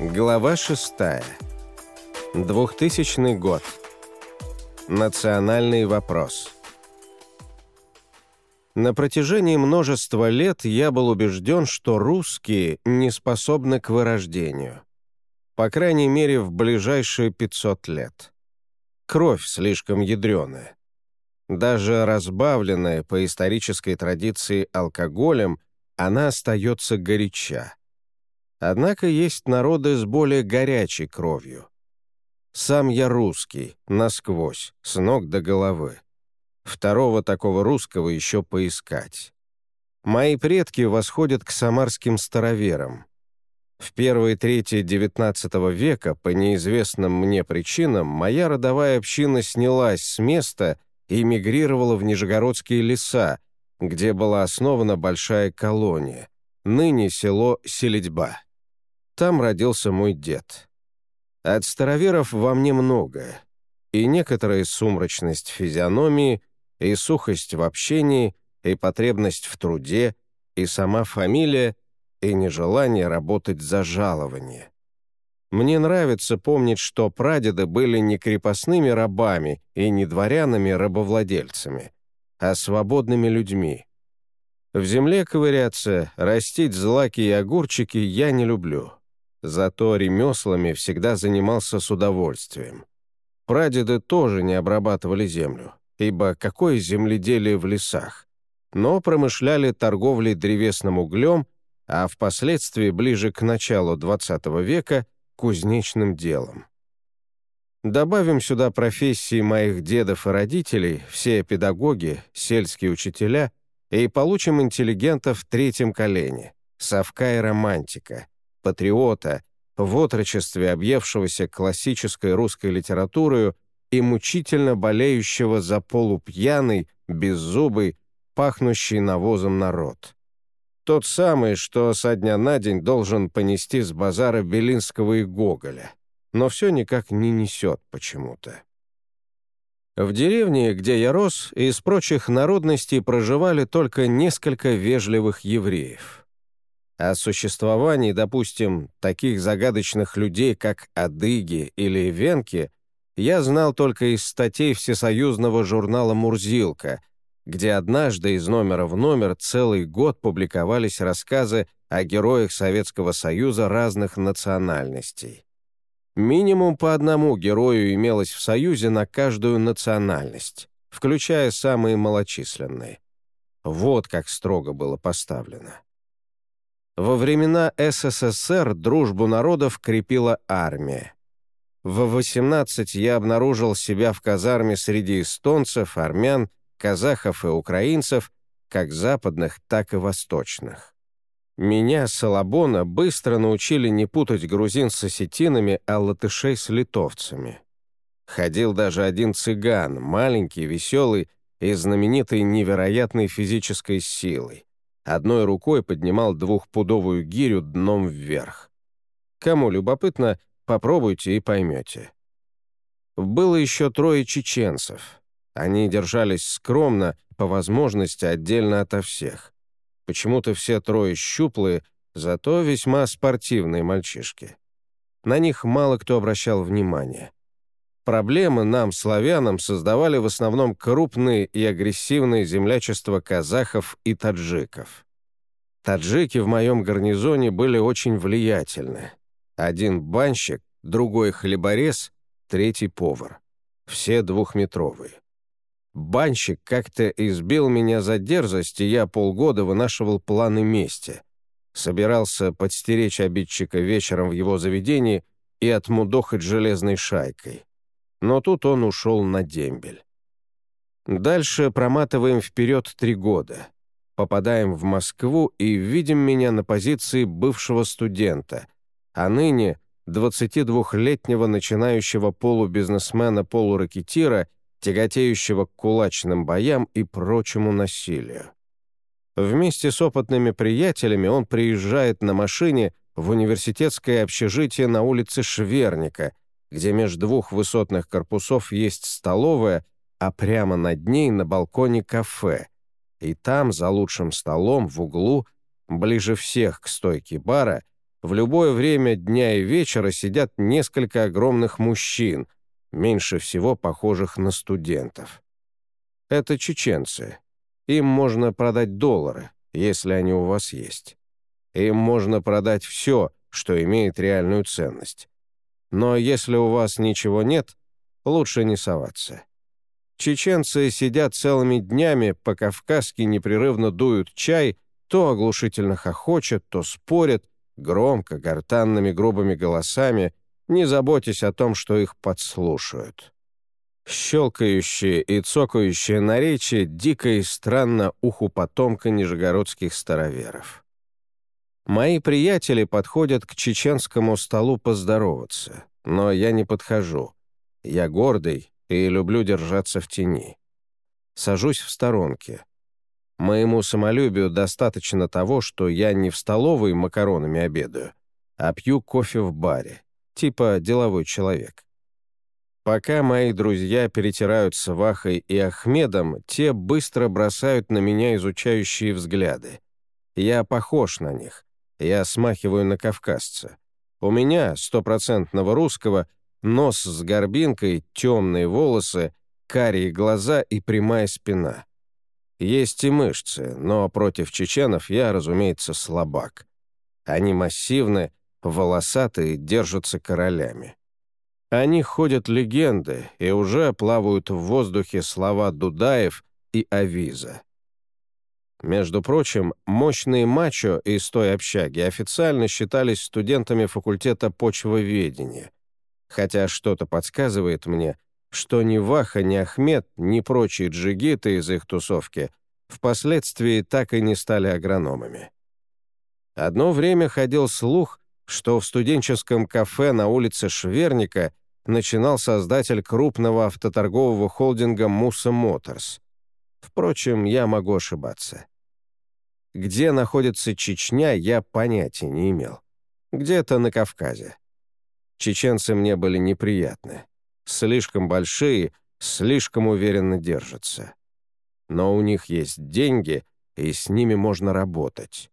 Глава 6. 2000 год. Национальный вопрос. На протяжении множества лет я был убежден, что русские не способны к вырождению. По крайней мере, в ближайшие 500 лет. Кровь слишком ядреная. Даже разбавленная по исторической традиции алкоголем, она остается горяча. Однако есть народы с более горячей кровью. Сам я русский, насквозь, с ног до головы. Второго такого русского еще поискать. Мои предки восходят к самарским староверам. В первые трети XIX века по неизвестным мне причинам моя родовая община снялась с места и мигрировала в Нижегородские леса, где была основана большая колония, ныне село Селедьба. Там родился мой дед. От староверов во мне многое. И некоторая сумрачность физиономии, и сухость в общении, и потребность в труде, и сама фамилия, и нежелание работать за жалование. Мне нравится помнить, что прадеды были не крепостными рабами и не дворянами-рабовладельцами, а свободными людьми. В земле ковыряться, растить злаки и огурчики я не люблю. Зато ремеслами всегда занимался с удовольствием. Прадеды тоже не обрабатывали землю, ибо какое земледелие в лесах, но промышляли торговлей древесным углем, а впоследствии, ближе к началу XX века, кузнечным делом. Добавим сюда профессии моих дедов и родителей, все педагоги, сельские учителя, и получим интеллигентов в третьем колене, совка и романтика, патриота, в отрочестве объевшегося классической русской литературою и мучительно болеющего за полупьяный, беззубый, пахнущий навозом народ. Тот самый, что со дня на день должен понести с базара Белинского и Гоголя, но все никак не несет почему-то. В деревне, где я рос, из прочих народностей проживали только несколько вежливых евреев. О существовании, допустим, таких загадочных людей, как адыги или венки, я знал только из статей всесоюзного журнала «Мурзилка», где однажды из номера в номер целый год публиковались рассказы о героях Советского Союза разных национальностей. Минимум по одному герою имелось в Союзе на каждую национальность, включая самые малочисленные. Вот как строго было поставлено. Во времена СССР дружбу народов крепила армия. В 18 я обнаружил себя в казарме среди эстонцев, армян, казахов и украинцев, как западных, так и восточных. Меня, Салабона, быстро научили не путать грузин с осетинами, а латышей с литовцами. Ходил даже один цыган, маленький, веселый и знаменитый невероятной физической силой одной рукой поднимал двухпудовую гирю дном вверх. Кому любопытно, попробуйте и поймете. Было еще трое чеченцев. Они держались скромно, по возможности отдельно ото всех. Почему-то все трое щуплые, зато весьма спортивные мальчишки. На них мало кто обращал внимание. Проблемы нам, славянам, создавали в основном крупные и агрессивные землячества казахов и таджиков. Таджики в моем гарнизоне были очень влиятельны. Один банщик, другой хлеборез, третий повар. Все двухметровые. Банщик как-то избил меня за дерзость, и я полгода вынашивал планы мести. Собирался подстеречь обидчика вечером в его заведении и отмудохать железной шайкой но тут он ушел на дембель. Дальше проматываем вперед три года. Попадаем в Москву и видим меня на позиции бывшего студента, а ныне 22-летнего начинающего полубизнесмена-полуракетира, тяготеющего к кулачным боям и прочему насилию. Вместе с опытными приятелями он приезжает на машине в университетское общежитие на улице Шверника, где между двух высотных корпусов есть столовая, а прямо над ней на балконе кафе. И там, за лучшим столом, в углу, ближе всех к стойке бара, в любое время дня и вечера сидят несколько огромных мужчин, меньше всего похожих на студентов. Это чеченцы. Им можно продать доллары, если они у вас есть. Им можно продать все, что имеет реальную ценность. Но если у вас ничего нет, лучше не соваться. Чеченцы сидят целыми днями, по-кавказски непрерывно дуют чай, то оглушительно хохочут, то спорят, громко, гортанными грубыми голосами, не заботясь о том, что их подслушают. Щелкающее и цокающее наречие дико и странно уху потомка нижегородских староверов. Мои приятели подходят к чеченскому столу поздороваться, но я не подхожу. Я гордый и люблю держаться в тени. Сажусь в сторонке. Моему самолюбию достаточно того, что я не в столовой макаронами обедаю, а пью кофе в баре, типа деловой человек. Пока мои друзья перетирают с Вахой и Ахмедом, те быстро бросают на меня изучающие взгляды. Я похож на них. Я смахиваю на кавказца. У меня, стопроцентного русского, нос с горбинкой, темные волосы, карие глаза и прямая спина. Есть и мышцы, но против чеченов я, разумеется, слабак. Они массивны, волосатые, держатся королями. О них ходят легенды, и уже плавают в воздухе слова Дудаев и Авиза. Между прочим, мощные мачо из той общаги официально считались студентами факультета почвоведения, хотя что-то подсказывает мне, что ни Ваха, ни Ахмед, ни прочие джигиты из их тусовки впоследствии так и не стали агрономами. Одно время ходил слух, что в студенческом кафе на улице Шверника начинал создатель крупного автоторгового холдинга «Муса Моторс». Впрочем, я могу ошибаться. Где находится Чечня, я понятия не имел. Где-то на Кавказе. Чеченцы мне были неприятны. Слишком большие, слишком уверенно держатся. Но у них есть деньги, и с ними можно работать.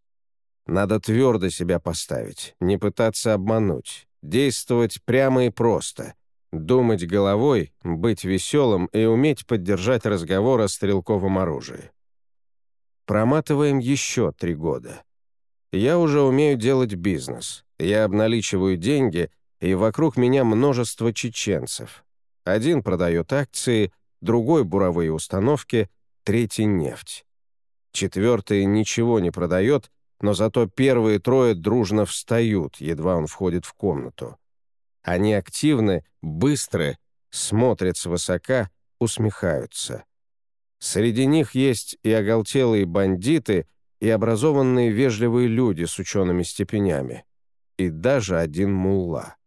Надо твердо себя поставить, не пытаться обмануть, действовать прямо и просто, думать головой, быть веселым и уметь поддержать разговор о стрелковом оружии. Проматываем еще три года. Я уже умею делать бизнес. Я обналичиваю деньги, и вокруг меня множество чеченцев. Один продает акции, другой — буровые установки, третий — нефть. Четвертый ничего не продает, но зато первые трое дружно встают, едва он входит в комнату. Они активны, быстры, смотрят свысока, усмехаются. Среди них есть и оголтелые бандиты, и образованные вежливые люди с учеными степенями, и даже один мулла.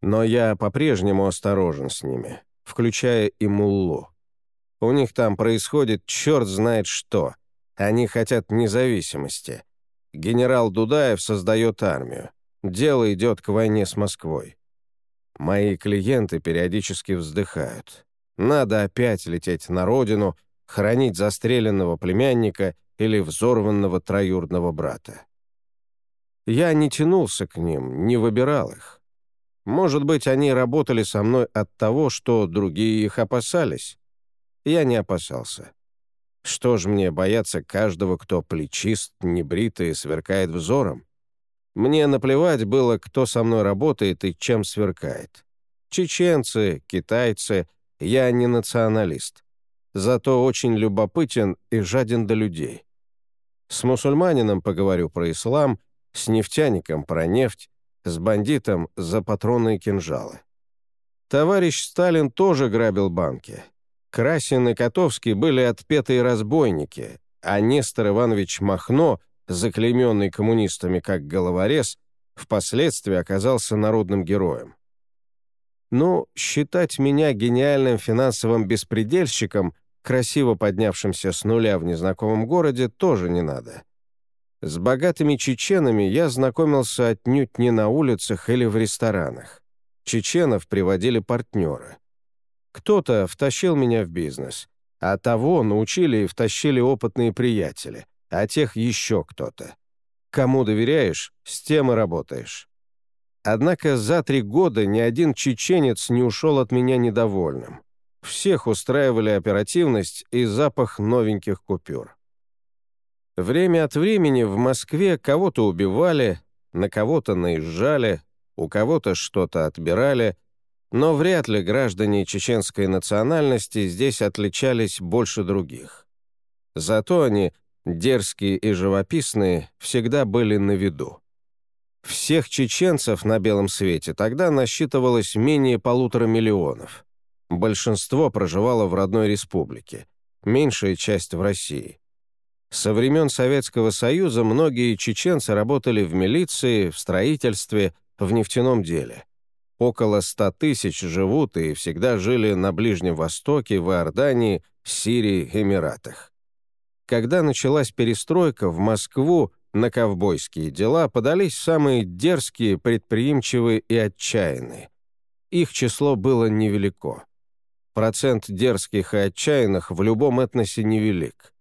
Но я по-прежнему осторожен с ними, включая и муллу. У них там происходит черт знает что. Они хотят независимости — Генерал Дудаев создает армию. Дело идет к войне с Москвой. Мои клиенты периодически вздыхают. Надо опять лететь на родину, хранить застреленного племянника или взорванного троюродного брата. Я не тянулся к ним, не выбирал их. Может быть, они работали со мной от того, что другие их опасались. Я не опасался. Что ж мне бояться каждого, кто плечист, небритый и сверкает взором? Мне наплевать было, кто со мной работает и чем сверкает. Чеченцы, китайцы, я не националист. Зато очень любопытен и жаден до людей. С мусульманином поговорю про ислам, с нефтяником про нефть, с бандитом за патроны и кинжалы. Товарищ Сталин тоже грабил банки. Красин и Котовский были отпетые разбойники, а Нестор Иванович Махно, заклейменный коммунистами как головорез, впоследствии оказался народным героем. Ну, считать меня гениальным финансовым беспредельщиком, красиво поднявшимся с нуля в незнакомом городе, тоже не надо. С богатыми чеченами я знакомился отнюдь не на улицах или в ресторанах. Чеченов приводили партнеры. Кто-то втащил меня в бизнес, а того научили и втащили опытные приятели, а тех еще кто-то. Кому доверяешь, с тем и работаешь. Однако за три года ни один чеченец не ушел от меня недовольным. Всех устраивали оперативность и запах новеньких купюр. Время от времени в Москве кого-то убивали, на кого-то наезжали, у кого-то что-то отбирали, но вряд ли граждане чеченской национальности здесь отличались больше других. Зато они, дерзкие и живописные, всегда были на виду. Всех чеченцев на белом свете тогда насчитывалось менее полутора миллионов. Большинство проживало в родной республике, меньшая часть в России. Со времен Советского Союза многие чеченцы работали в милиции, в строительстве, в нефтяном деле. Около ста тысяч живут и всегда жили на Ближнем Востоке, в Иордании, Сирии, Эмиратах. Когда началась перестройка, в Москву на ковбойские дела подались самые дерзкие, предприимчивые и отчаянные. Их число было невелико. Процент дерзких и отчаянных в любом этносе невелик.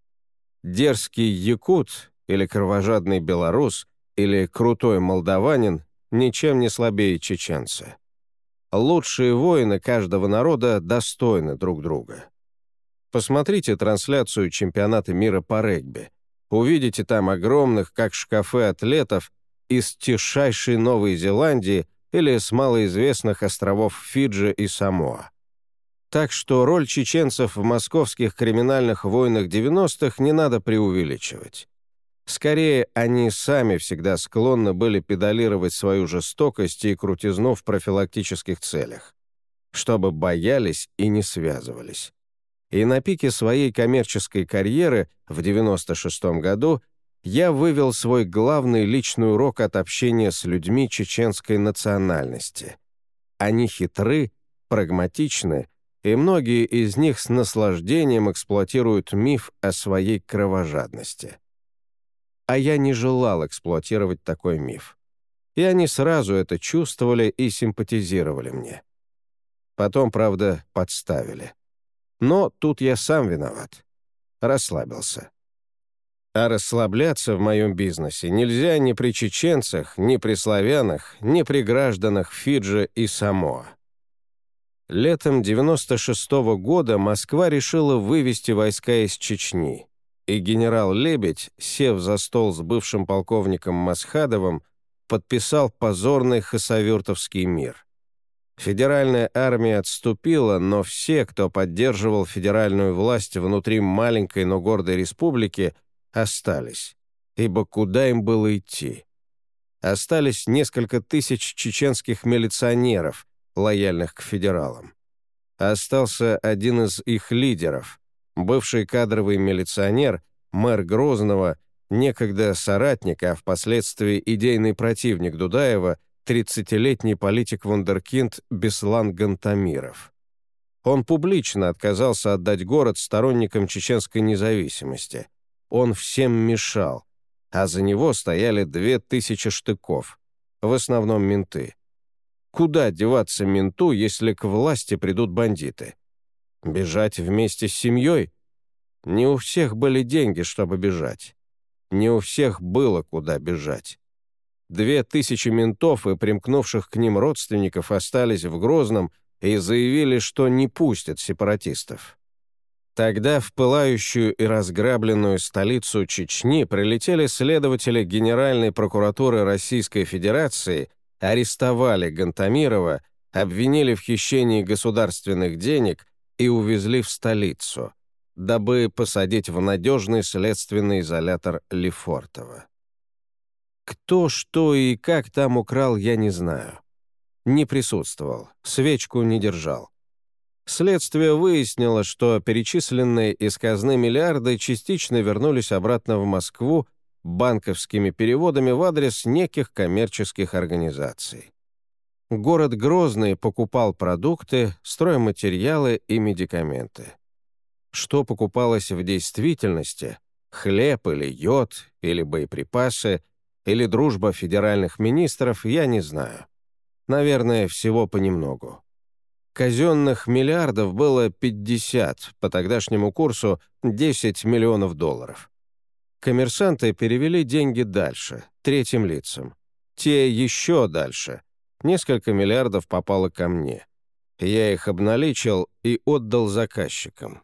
Дерзкий якут или кровожадный белорус или крутой молдаванин ничем не слабее чеченца. Лучшие воины каждого народа достойны друг друга. Посмотрите трансляцию чемпионата мира по регби – Увидите там огромных, как шкафы атлетов, из тишайшей Новой Зеландии или с малоизвестных островов Фиджи и Самоа. Так что роль чеченцев в московских криминальных войнах 90-х не надо преувеличивать. Скорее, они сами всегда склонны были педалировать свою жестокость и крутизну в профилактических целях, чтобы боялись и не связывались и на пике своей коммерческой карьеры в 96 году я вывел свой главный личный урок от общения с людьми чеченской национальности. Они хитры, прагматичны, и многие из них с наслаждением эксплуатируют миф о своей кровожадности. А я не желал эксплуатировать такой миф. И они сразу это чувствовали и симпатизировали мне. Потом, правда, подставили. Но тут я сам виноват. Расслабился. А расслабляться в моем бизнесе нельзя ни при чеченцах, ни при славянах, ни при гражданах Фиджи и Самоа. Летом 96 -го года Москва решила вывести войска из Чечни, и генерал Лебедь, сев за стол с бывшим полковником Масхадовым, подписал позорный хасавюртовский мир. Федеральная армия отступила, но все, кто поддерживал федеральную власть внутри маленькой, но гордой республики, остались. Ибо куда им было идти? Остались несколько тысяч чеченских милиционеров, лояльных к федералам. Остался один из их лидеров, бывший кадровый милиционер, мэр Грозного, некогда соратник, а впоследствии идейный противник Дудаева – 30-летний политик-вундеркинд Беслан Гантамиров. Он публично отказался отдать город сторонникам чеченской независимости. Он всем мешал, а за него стояли две тысячи штыков, в основном менты. Куда деваться менту, если к власти придут бандиты? Бежать вместе с семьей? Не у всех были деньги, чтобы бежать. Не у всех было куда бежать. Две тысячи ментов и примкнувших к ним родственников остались в Грозном и заявили, что не пустят сепаратистов. Тогда в пылающую и разграбленную столицу Чечни прилетели следователи Генеральной прокуратуры Российской Федерации, арестовали Гантамирова, обвинили в хищении государственных денег и увезли в столицу, дабы посадить в надежный следственный изолятор Лефортово. Кто, что и как там украл, я не знаю. Не присутствовал, свечку не держал. Следствие выяснило, что перечисленные из казны миллиарды частично вернулись обратно в Москву банковскими переводами в адрес неких коммерческих организаций. Город Грозный покупал продукты, стройматериалы и медикаменты. Что покупалось в действительности – хлеб или йод, или боеприпасы – или дружба федеральных министров, я не знаю. Наверное, всего понемногу. Казенных миллиардов было 50, по тогдашнему курсу 10 миллионов долларов. Коммерсанты перевели деньги дальше, третьим лицам. Те еще дальше. Несколько миллиардов попало ко мне. Я их обналичил и отдал заказчикам.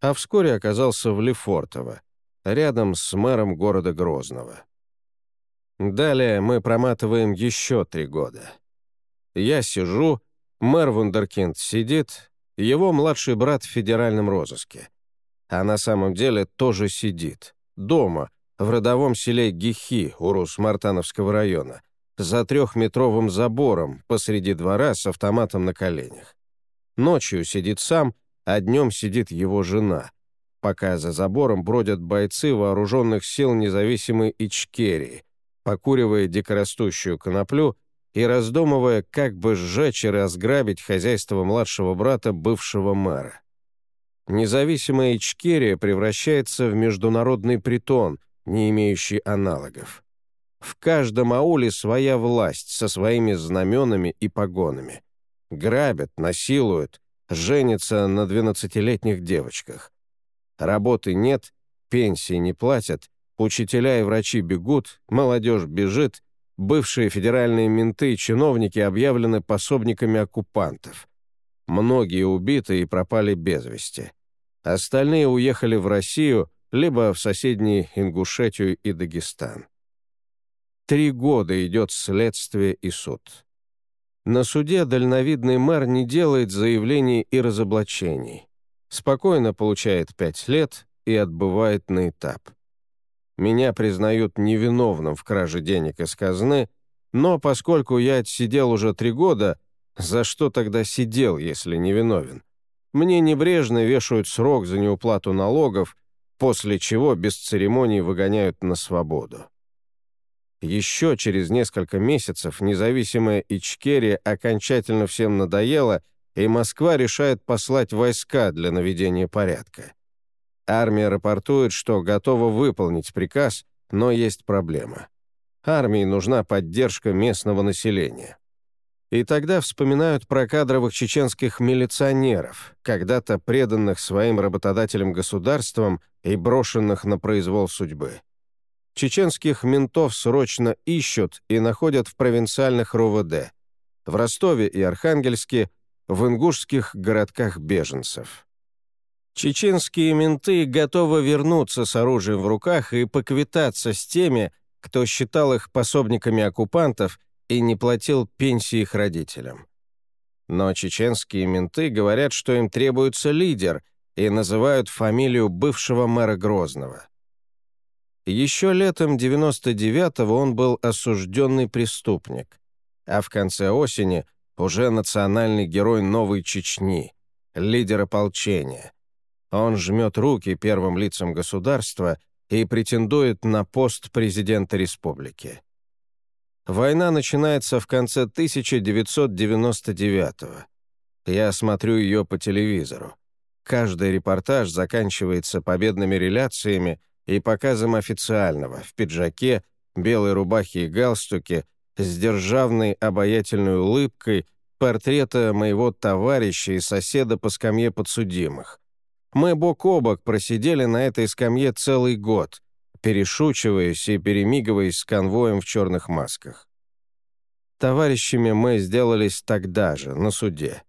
А вскоре оказался в Лефортово, рядом с мэром города Грозного. Далее мы проматываем еще три года. Я сижу, мэр Вундеркинд сидит, его младший брат в федеральном розыске. А на самом деле тоже сидит. Дома, в родовом селе Гихи, Урус Мартановского района, за трехметровым забором посреди двора с автоматом на коленях. Ночью сидит сам, а днем сидит его жена, пока за забором бродят бойцы вооруженных сил независимой Ичкерии, покуривая дикорастущую коноплю и раздумывая, как бы сжечь и разграбить хозяйство младшего брата бывшего мэра. Независимая Ичкерия превращается в международный притон, не имеющий аналогов. В каждом ауле своя власть со своими знаменами и погонами. Грабят, насилуют, женятся на 12-летних девочках. Работы нет, пенсии не платят, учителя и врачи бегут, молодежь бежит, бывшие федеральные менты и чиновники объявлены пособниками оккупантов. Многие убиты и пропали без вести. Остальные уехали в Россию, либо в соседние Ингушетию и Дагестан. Три года идет следствие и суд. На суде дальновидный мэр не делает заявлений и разоблачений. Спокойно получает пять лет и отбывает на этап. Меня признают невиновным в краже денег из казны, но поскольку я отсидел уже три года, за что тогда сидел, если невиновен? Мне небрежно вешают срок за неуплату налогов, после чего без церемоний выгоняют на свободу. Еще через несколько месяцев независимая Ичкерия окончательно всем надоела, и Москва решает послать войска для наведения порядка. Армия рапортует, что готова выполнить приказ, но есть проблема. Армии нужна поддержка местного населения. И тогда вспоминают про кадровых чеченских милиционеров, когда-то преданных своим работодателям государством и брошенных на произвол судьбы. Чеченских ментов срочно ищут и находят в провинциальных РОВД, в Ростове и Архангельске, в ингушских городках беженцев. Чеченские менты готовы вернуться с оружием в руках и поквитаться с теми, кто считал их пособниками оккупантов и не платил пенсии их родителям. Но чеченские менты говорят, что им требуется лидер, и называют фамилию бывшего мэра Грозного. Еще летом 99-го он был осужденный преступник, а в конце осени уже национальный герой Новой Чечни, лидер ополчения. Он жмет руки первым лицам государства и претендует на пост президента республики. Война начинается в конце 1999-го. Я смотрю ее по телевизору. Каждый репортаж заканчивается победными реляциями и показом официального, в пиджаке, белой рубахе и галстуке, с державной обаятельной улыбкой, портрета моего товарища и соседа по скамье подсудимых. Мы бок о бок просидели на этой скамье целый год, перешучиваясь и перемигиваясь с конвоем в черных масках. Товарищами мы сделались тогда же, на суде.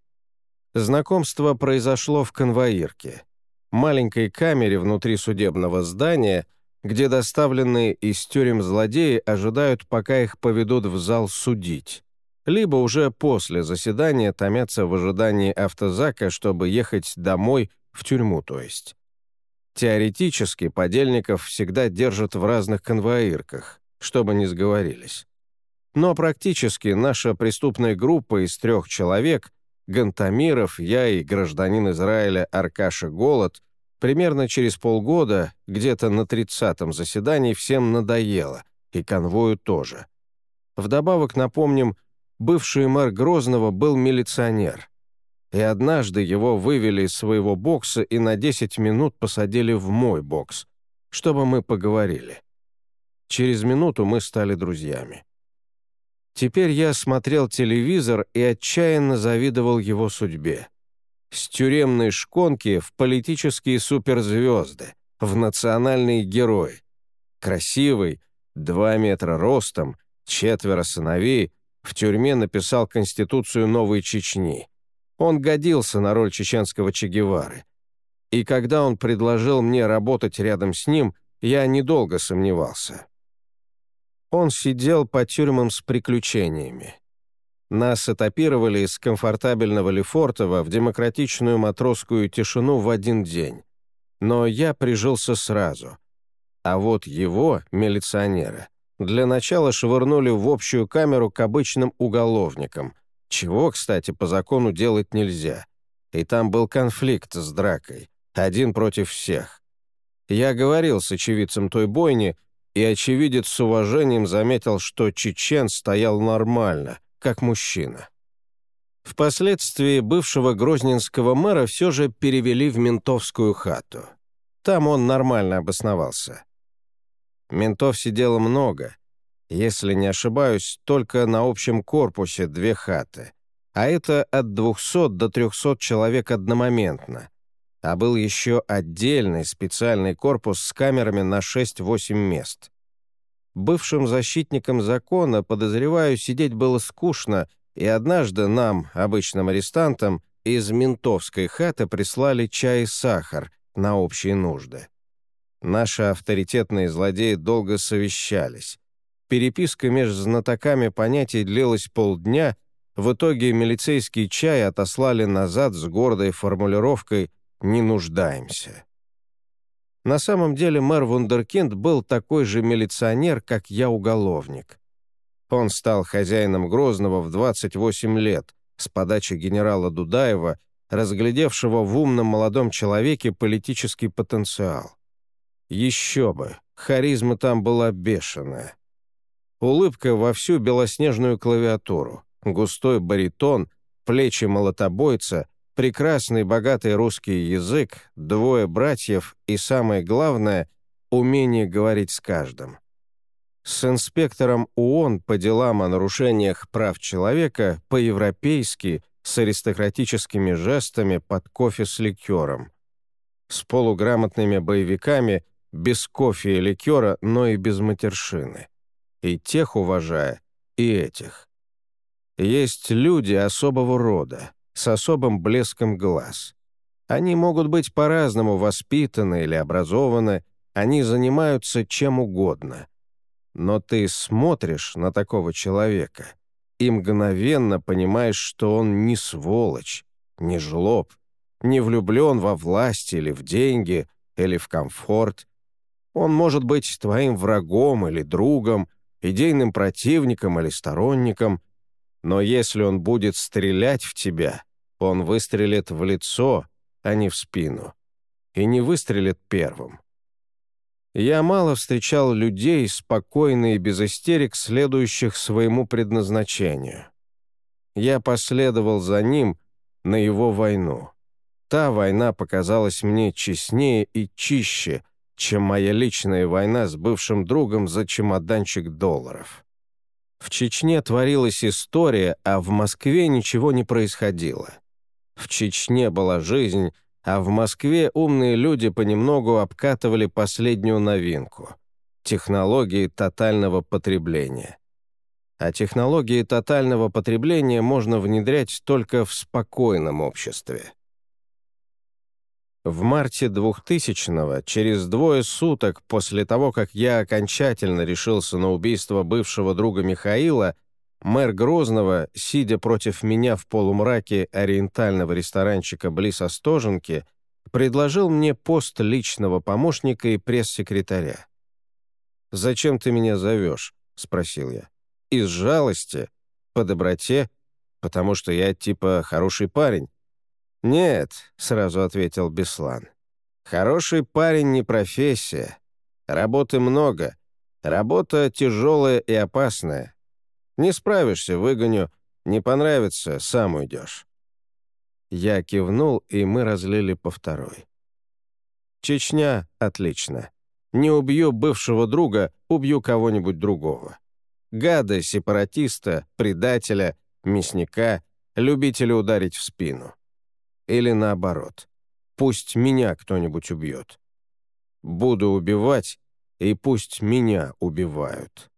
Знакомство произошло в конвоирке маленькой камере внутри судебного здания, где доставленные из тюрем злодеи ожидают, пока их поведут в зал судить. Либо уже после заседания томятся в ожидании автозака, чтобы ехать домой, в тюрьму то есть. Теоретически подельников всегда держат в разных конвоирках, чтобы не сговорились. Но практически наша преступная группа из трех человек Гантамиров, я и гражданин Израиля Аркаша Голод, примерно через полгода, где-то на тридцатом заседании, всем надоело, и конвою тоже. Вдобавок, напомним, бывший мэр Грозного был милиционер. И однажды его вывели из своего бокса и на 10 минут посадили в мой бокс, чтобы мы поговорили. Через минуту мы стали друзьями. Теперь я смотрел телевизор и отчаянно завидовал его судьбе. С тюремной шконки в политические суперзвезды, в национальные герои. Красивый, два метра ростом, четверо сыновей, в тюрьме написал Конституцию Новой Чечни. Он годился на роль чеченского Че Гевары. И когда он предложил мне работать рядом с ним, я недолго сомневался. Он сидел по тюрьмам с приключениями. Нас этапировали из комфортабельного Лефортово в демократичную матросскую тишину в один день. Но я прижился сразу. А вот его, милиционера, для начала швырнули в общую камеру к обычным уголовникам, чего, кстати, по закону делать нельзя. И там был конфликт с дракой, один против всех. Я говорил с очевидцем той бойни, и очевидец с уважением заметил, что чечен стоял нормально, как мужчина. Впоследствии бывшего грозненского мэра все же перевели в ментовскую хату. Там он нормально обосновался. Ментов сидело много. Если не ошибаюсь, только на общем корпусе две хаты. А это от 200 до 300 человек одномоментно а был еще отдельный специальный корпус с камерами на 6-8 мест. Бывшим защитникам закона, подозреваю, сидеть было скучно, и однажды нам, обычным арестантам, из ментовской хаты прислали чай и сахар на общие нужды. Наши авторитетные злодеи долго совещались. Переписка между знатоками понятий длилась полдня, в итоге милицейский чай отослали назад с гордой формулировкой не нуждаемся. На самом деле мэр Вундеркинд был такой же милиционер, как я уголовник. Он стал хозяином Грозного в 28 лет с подачи генерала Дудаева, разглядевшего в умном молодом человеке политический потенциал. Еще бы, харизма там была бешеная. Улыбка во всю белоснежную клавиатуру, густой баритон, плечи молотобойца — прекрасный богатый русский язык, двое братьев и, самое главное, умение говорить с каждым. С инспектором ООН по делам о нарушениях прав человека по-европейски с аристократическими жестами под кофе с ликером. С полуграмотными боевиками без кофе и ликера, но и без матершины. И тех уважая, и этих. Есть люди особого рода, с особым блеском глаз. Они могут быть по-разному воспитаны или образованы, они занимаются чем угодно. Но ты смотришь на такого человека и мгновенно понимаешь, что он не сволочь, не жлоб, не влюблен во власть или в деньги, или в комфорт. Он может быть твоим врагом или другом, идейным противником или сторонником, но если он будет стрелять в тебя, он выстрелит в лицо, а не в спину. И не выстрелит первым. Я мало встречал людей, спокойно и без истерик, следующих своему предназначению. Я последовал за ним на его войну. Та война показалась мне честнее и чище, чем моя личная война с бывшим другом за чемоданчик долларов. В Чечне творилась история, а в Москве ничего не происходило. В Чечне была жизнь, а в Москве умные люди понемногу обкатывали последнюю новинку — технологии тотального потребления. А технологии тотального потребления можно внедрять только в спокойном обществе. В марте 2000-го, через двое суток после того, как я окончательно решился на убийство бывшего друга Михаила, Мэр Грозного, сидя против меня в полумраке ориентального ресторанчика близ Остоженки, предложил мне пост личного помощника и пресс-секретаря. «Зачем ты меня зовешь?» — спросил я. «Из жалости? По доброте? Потому что я типа хороший парень?» «Нет», — сразу ответил Беслан. «Хороший парень не профессия. Работы много. Работа тяжелая и опасная. Не справишься, выгоню. Не понравится, сам уйдешь». Я кивнул, и мы разлили по второй. «Чечня — отлично. Не убью бывшего друга, убью кого-нибудь другого. Гада, сепаратиста, предателя, мясника, любителя ударить в спину. Или наоборот. Пусть меня кто-нибудь убьет. Буду убивать, и пусть меня убивают.